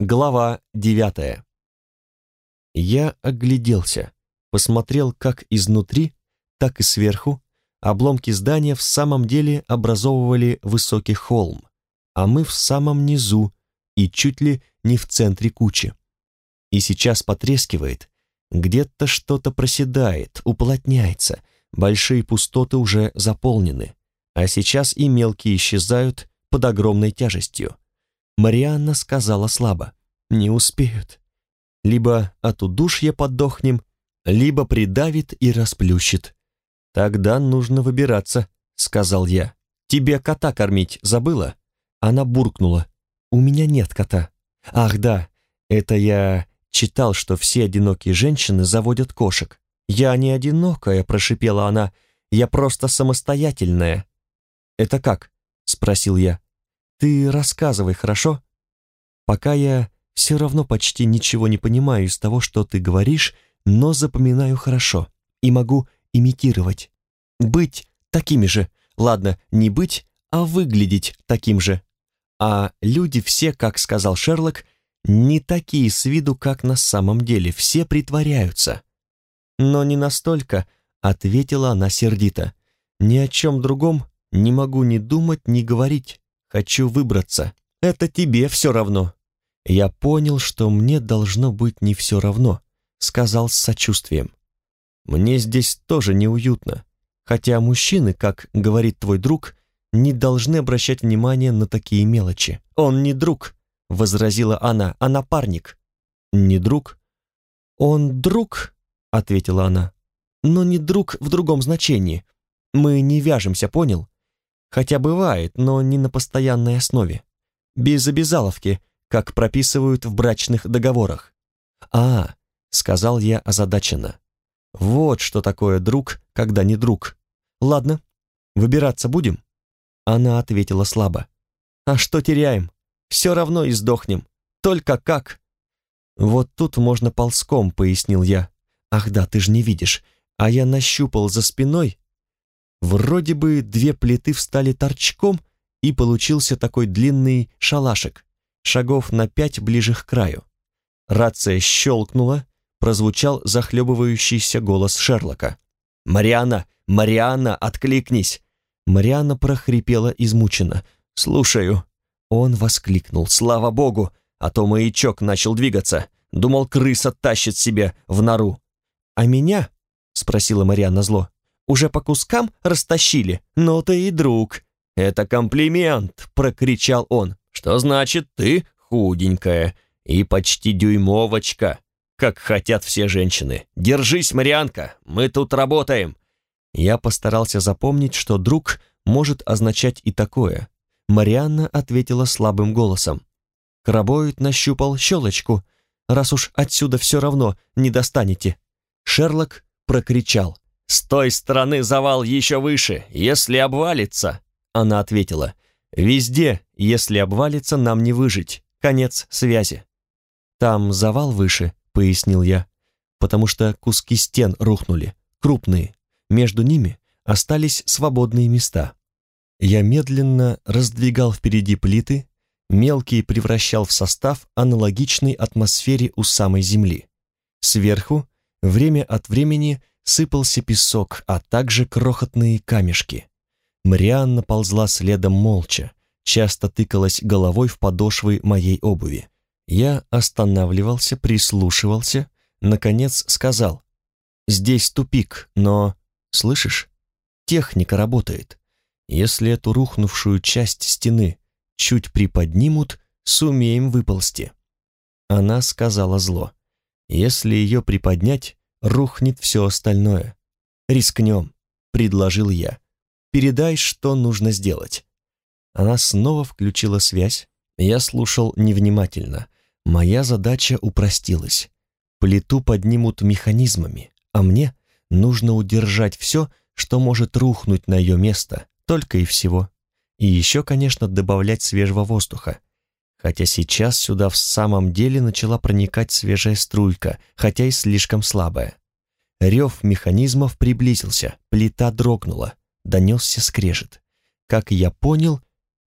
Глава девятая. Я огляделся, посмотрел как изнутри, так и сверху. Обломки здания в самом деле образовывали высокий холм, а мы в самом низу и чуть ли не в центре кучи. И сейчас потрескивает, где-то что-то проседает, уплотняется, большие пустоты уже заполнены, а сейчас и мелкие исчезают под огромной тяжестью. Марианна сказала слабо. «Не успеют. Либо от удушья подохнем, либо придавит и расплющит. Тогда нужно выбираться», — сказал я. «Тебе кота кормить забыла?» Она буркнула. «У меня нет кота». «Ах да, это я читал, что все одинокие женщины заводят кошек». «Я не одинокая», — прошипела она. «Я просто самостоятельная». «Это как?» — спросил я. Ты рассказывай, хорошо? Пока я все равно почти ничего не понимаю из того, что ты говоришь, но запоминаю хорошо и могу имитировать. Быть такими же. Ладно, не быть, а выглядеть таким же. А люди все, как сказал Шерлок, не такие с виду, как на самом деле, все притворяются. Но не настолько, ответила она сердито. Ни о чем другом не могу ни думать, ни говорить. Хочу выбраться. Это тебе все равно». Я понял, что мне должно быть не все равно, сказал с сочувствием. Мне здесь тоже неуютно, хотя мужчины, как говорит твой друг, не должны обращать внимание на такие мелочи. Он не друг, возразила она, а напарник. Не друг? Он друг, ответила она, но не друг в другом значении. Мы не вяжемся, понял? Хотя бывает, но не на постоянной основе. Без обязаловки, как прописывают в брачных договорах. «А», — сказал я озадаченно. «Вот что такое друг, когда не друг. Ладно, выбираться будем?» Она ответила слабо. «А что теряем? Все равно и сдохнем. Только как?» «Вот тут можно ползком», — пояснил я. «Ах да, ты же не видишь. А я нащупал за спиной Вроде бы две плиты встали торчком, и получился такой длинный шалашик, шагов на пять ближе к краю. Рация щелкнула, прозвучал захлебывающийся голос Шерлока. «Марианна! Марианна, откликнись!» Марианна прохрипела измученно. «Слушаю». Он воскликнул. «Слава богу! А то маячок начал двигаться. Думал, крыса тащит себе в нору». «А меня?» — спросила Марианна зло уже по кускам растащили? Ну ты и друг». «Это комплимент!» — прокричал он. «Что значит ты худенькая и почти дюймовочка, как хотят все женщины? Держись, Марианка, мы тут работаем!» Я постарался запомнить, что друг может означать и такое. Марианна ответила слабым голосом. Крабоид нащупал щелочку. «Раз уж отсюда все равно не достанете». Шерлок прокричал. «С той стороны завал еще выше, если обвалится», она ответила. «Везде, если обвалится, нам не выжить. Конец связи». «Там завал выше», — пояснил я, «потому что куски стен рухнули, крупные. Между ними остались свободные места». Я медленно раздвигал впереди плиты, мелкие превращал в состав, аналогичный атмосфере у самой Земли. Сверху, время от времени, сыпался песок, а также крохотные камешки. Марианна ползла следом молча, часто тыкалась головой в подошвы моей обуви. Я останавливался, прислушивался, наконец сказал, «Здесь тупик, но, слышишь, техника работает. Если эту рухнувшую часть стены чуть приподнимут, сумеем выползти». Она сказала зло, «Если ее приподнять, рухнет все остальное. Рискнем, предложил я. Передай, что нужно сделать. Она снова включила связь. Я слушал невнимательно. Моя задача упростилась. Плиту поднимут механизмами, а мне нужно удержать все, что может рухнуть на ее место, только и всего. И еще, конечно, добавлять свежего воздуха. Хотя сейчас сюда в самом деле начала проникать свежая струйка, хотя и слишком слабая. Рев механизмов приблизился, плита дрогнула, донесся скрежет. Как я понял,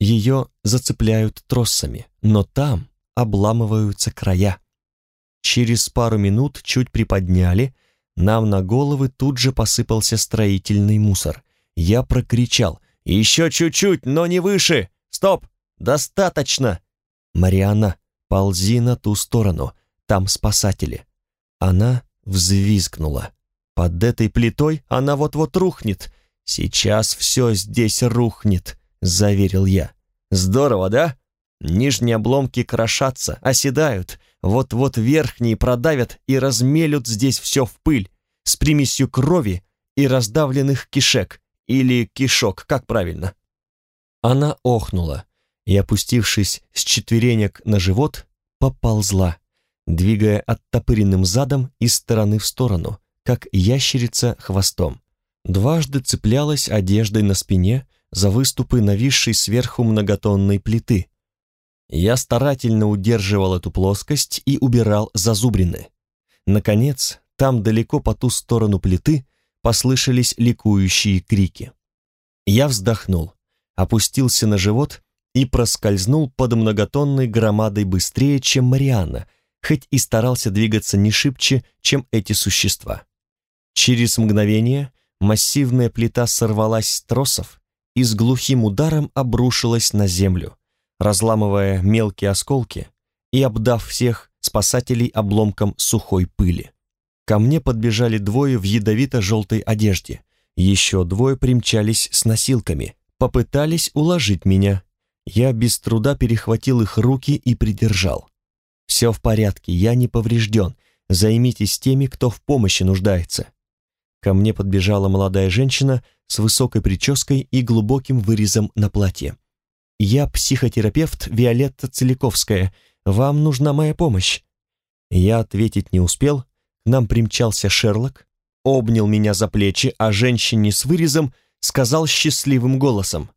ее зацепляют тросами, но там, обламываются края. Через пару минут чуть приподняли, нам на головы тут же посыпался строительный мусор. Я прокричал «Еще чуть-чуть, но не выше! Стоп! Достаточно!» «Марианна, ползи на ту сторону, там спасатели». Она взвизгнула. Под этой плитой она вот-вот рухнет. Сейчас все здесь рухнет, заверил я. Здорово, да? Нижние обломки крошатся, оседают. Вот-вот верхние продавят и размелют здесь все в пыль с примесью крови и раздавленных кишек, или кишок, как правильно. Она охнула и, опустившись с четверенек на живот, поползла, двигая оттопыренным задом из стороны в сторону, как ящерица хвостом. Дважды цеплялась одеждой на спине за выступы нависшей сверху многотонной плиты. Я старательно удерживал эту плоскость и убирал зазубрины. Наконец, там далеко по ту сторону плиты послышались ликующие крики. Я вздохнул, опустился на живот и проскользнул под многотонной громадой быстрее, чем Марианна, хоть и старался двигаться не шибче, чем эти существа. Через мгновение массивная плита сорвалась с тросов и с глухим ударом обрушилась на землю, разламывая мелкие осколки и обдав всех спасателей обломком сухой пыли. Ко мне подбежали двое в ядовито-желтой одежде, еще двое примчались с носилками, попытались уложить меня. Я без труда перехватил их руки и придержал. «Все в порядке, я не поврежден, займитесь теми, кто в помощи нуждается». Ко мне подбежала молодая женщина с высокой прической и глубоким вырезом на платье. «Я психотерапевт Виолетта Целиковская. Вам нужна моя помощь». Я ответить не успел. К нам примчался Шерлок, обнял меня за плечи, а женщине с вырезом сказал счастливым голосом.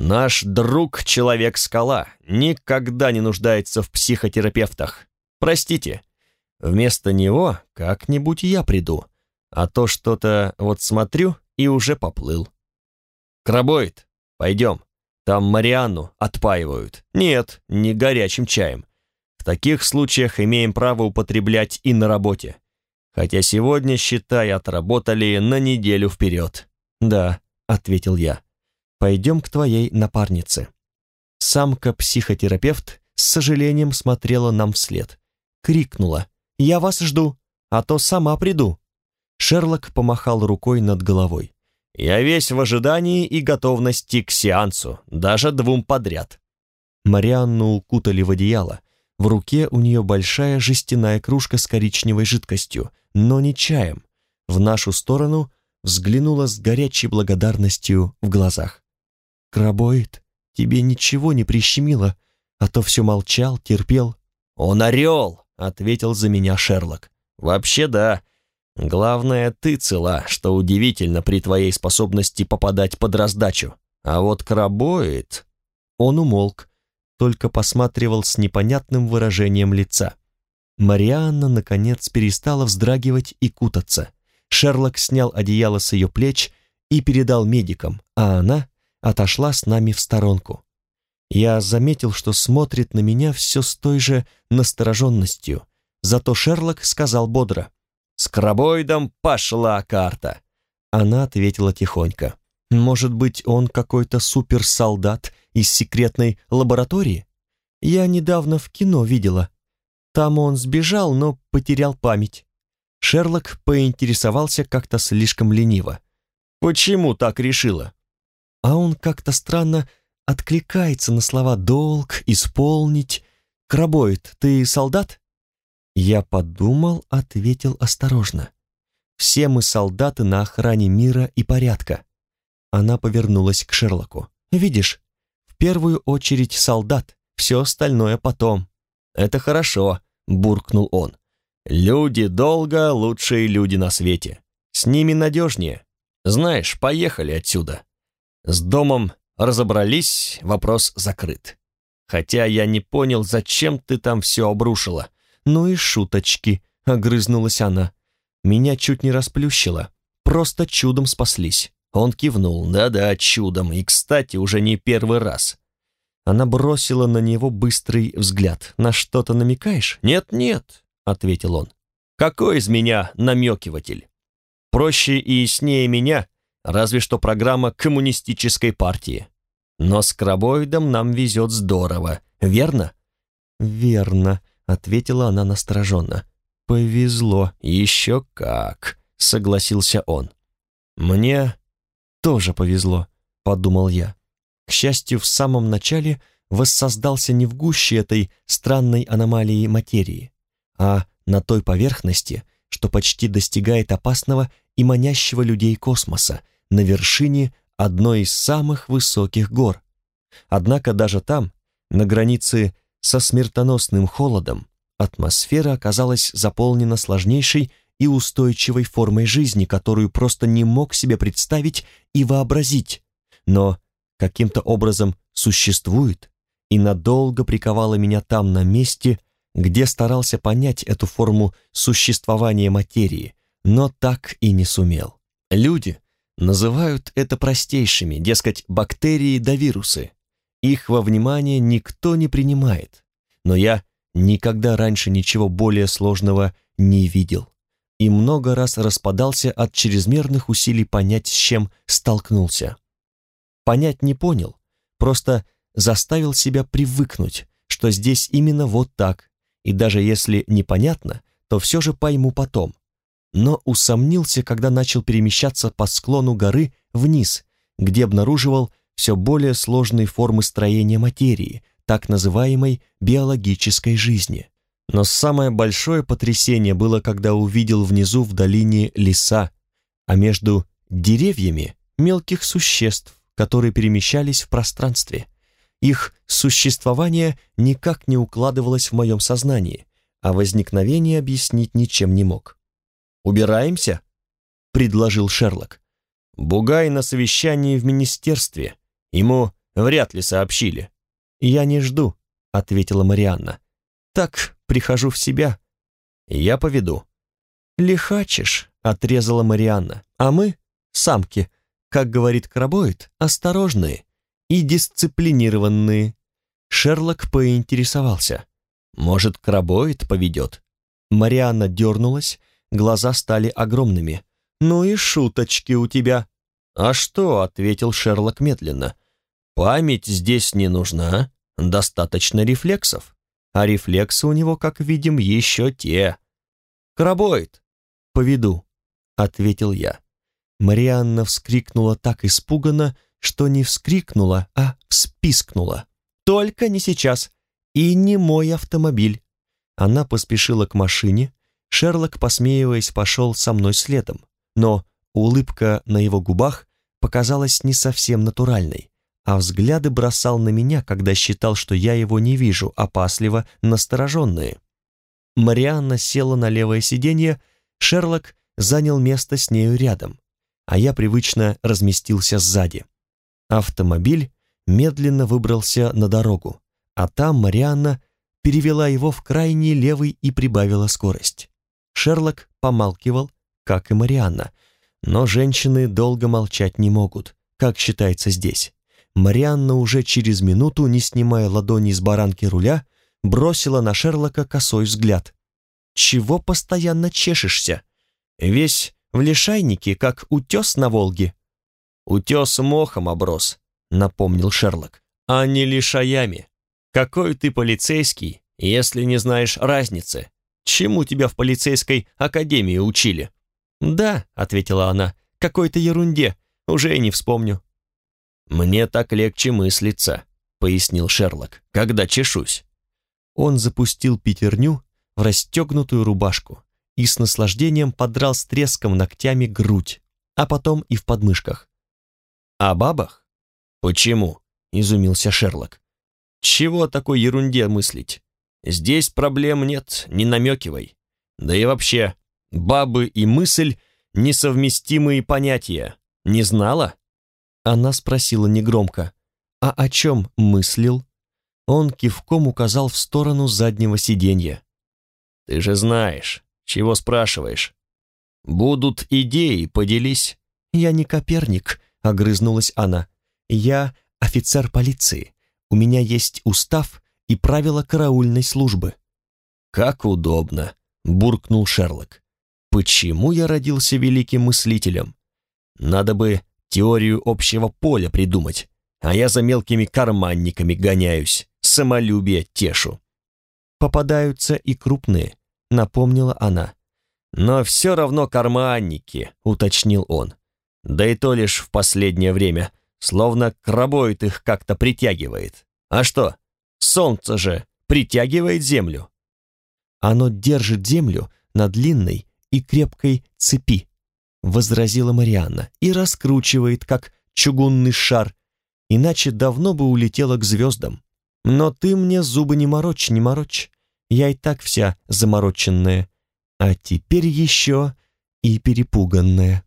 «Наш друг Человек-скала никогда не нуждается в психотерапевтах. Простите, вместо него как-нибудь я приду» а то что-то вот смотрю и уже поплыл. Крабоид, пойдем, там Марианну отпаивают. Нет, не горячим чаем. В таких случаях имеем право употреблять и на работе. Хотя сегодня, считай, отработали на неделю вперед. Да, ответил я. Пойдем к твоей напарнице. Самка-психотерапевт с сожалением смотрела нам вслед. Крикнула. «Я вас жду, а то сама приду». Шерлок помахал рукой над головой. «Я весь в ожидании и готовности к сеансу, даже двум подряд». Марианну укутали в одеяло. В руке у нее большая жестяная кружка с коричневой жидкостью, но не чаем. В нашу сторону взглянула с горячей благодарностью в глазах. «Крабоид, тебе ничего не прищемило, а то все молчал, терпел». «Он орел!» — ответил за меня Шерлок. «Вообще да, Главное, ты цела, что удивительно при твоей способности попадать под раздачу. А вот крабоид...» Он умолк, только посматривал с непонятным выражением лица. Марианна, наконец, перестала вздрагивать и кутаться. Шерлок снял одеяло с ее плеч и передал медикам, а она отошла с нами в сторонку. Я заметил, что смотрит на меня все с той же настороженностью, зато Шерлок сказал бодро — с крабоидом пошла карта. Она ответила тихонько. Может быть, он какой-то суперсолдат из секретной лаборатории? Я недавно в кино видела. Там он сбежал, но потерял память. Шерлок поинтересовался как-то слишком лениво. «Почему так решила?» А он как-то странно откликается на слова «долг», «исполнить». «Крабоид, ты солдат?» Я подумал, ответил осторожно. Все мы солдаты на охране мира и порядка. Она повернулась к Шерлоку. Видишь, в первую очередь солдат, все остальное потом. Это хорошо, буркнул он. Люди долго лучшие люди на свете. С ними надежнее. Знаешь, поехали отсюда. С домом разобрались, вопрос закрыт. Хотя я не понял, зачем ты там все обрушила. «Ну и шуточки», — огрызнулась она. Меня чуть не расплющило. Просто чудом спаслись. Он кивнул. «Да-да, чудом. И, кстати, уже не первый раз». Она бросила на него быстрый взгляд. «На что-то намекаешь?» «Нет-нет», — ответил он. «Какой из меня намекиватель? Проще и яснее меня, разве что программа коммунистической партии. Но с крабоидом нам везет здорово, верно?» «Верно», — ответила она настороженно. «Повезло». «Еще как», — согласился он. «Мне тоже повезло», — подумал я. К счастью, в самом начале воссоздался не в гуще этой странной аномалии материи, а на той поверхности, что почти достигает опасного и манящего людей космоса, на вершине одной из самых высоких гор. Однако даже там, на границе со смертоносным холодом, атмосфера оказалась заполнена сложнейшей и устойчивой формой жизни, которую просто не мог себе представить и вообразить, но каким-то образом существует и надолго приковала меня там на месте, где старался понять эту форму существования материи, но так и не сумел. Люди называют это простейшими, дескать, бактерии да вирусы. Их во внимание никто не принимает, но я никогда раньше ничего более сложного не видел и много раз распадался от чрезмерных усилий понять, с чем столкнулся. Понять не понял, просто заставил себя привыкнуть, что здесь именно вот так, и даже если непонятно, то все же пойму потом. Но усомнился, когда начал перемещаться по склону горы вниз, где обнаруживал все более сложные формы строения материи, так называемой биологической жизни. Но самое большое потрясение было, когда увидел внизу в долине леса, а между деревьями мелких существ, которые перемещались в пространстве. Их существование никак не укладывалось в моем сознании, а возникновение объяснить ничем не мог. «Убираемся?» — предложил Шерлок. «Бугай на совещании в министерстве. Ему вряд ли сообщили». «Я не жду», — ответила Марианна. «Так прихожу в себя. Я поведу». «Лихачишь», — отрезала Марианна. «А мы, самки, как говорит Крабоид, осторожные и дисциплинированные». Шерлок поинтересовался. «Может, Крабоид поведет?» Марианна дернулась, глаза стали огромными. «Ну и шуточки у тебя». «А что?» — ответил Шерлок медленно. «Память здесь не нужна, достаточно рефлексов а рефлексы у него, как видим, еще те. «Крабоид!» «Поведу», — ответил я. Марианна вскрикнула так испуганно, что не вскрикнула, а вспискнула. «Только не сейчас! И не мой автомобиль!» Она поспешила к машине, Шерлок, посмеиваясь, пошел со мной следом, но улыбка на его губах показалась не совсем натуральной а взгляды бросал на меня, когда считал, что я его не вижу, опасливо настороженные. Марианна села на левое сиденье, Шерлок занял место с нею рядом, а я привычно разместился сзади. Автомобиль медленно выбрался на дорогу, а там Марианна перевела его в крайний левый и прибавила скорость. Шерлок помалкивал, как и Марианна, но женщины долго молчать не могут, как считается здесь. Марианна уже через минуту, не снимая ладони с баранки руля, бросила на Шерлока косой взгляд. «Чего постоянно чешешься? Весь в лишайнике, как утес на Волге». «Утес мохом оброс», — напомнил Шерлок, «а не лишаями. Какой ты полицейский, если не знаешь разницы? Чему тебя в полицейской академии учили?» «Да», — ответила она, — «какой-то ерунде, уже и не вспомню». «Мне так легче мыслиться», — пояснил Шерлок, — «когда чешусь». Он запустил пятерню в расстегнутую рубашку и с наслаждением подрал с треском ногтями грудь, а потом и в подмышках. «О бабах?» «Почему?» — изумился Шерлок. «Чего такой ерунде мыслить? Здесь проблем нет, не намекивай. Да и вообще, бабы и мысль — несовместимые понятия. Не знала?» Она спросила негромко, «А о чем мыслил?» Он кивком указал в сторону заднего сиденья. «Ты же знаешь, чего спрашиваешь? Будут идеи, поделись». «Я не Коперник», — огрызнулась она. «Я офицер полиции. у меня есть устав и правила караульной службы». «Как удобно», — буркнул Шерлок. «Почему я родился великим мыслителем? Надо бы теорию общего поля придумать, а я за мелкими карманниками гоняюсь, самолюбие тешу». «Попадаются и крупные», — напомнила она. «Но все равно карманники», — уточнил он. «Да и то лишь в последнее время, словно крабоид их как-то притягивает. А что, солнце же притягивает землю?» «Оно держит землю на длинной и крепкой цепи», — возразила Марианна, «и раскручивает, как чугунный шар, иначе давно бы улетела к звездам. Но ты мне зубы не морочь, не морочь, я и так вся замороченная, а теперь еще и перепуганная».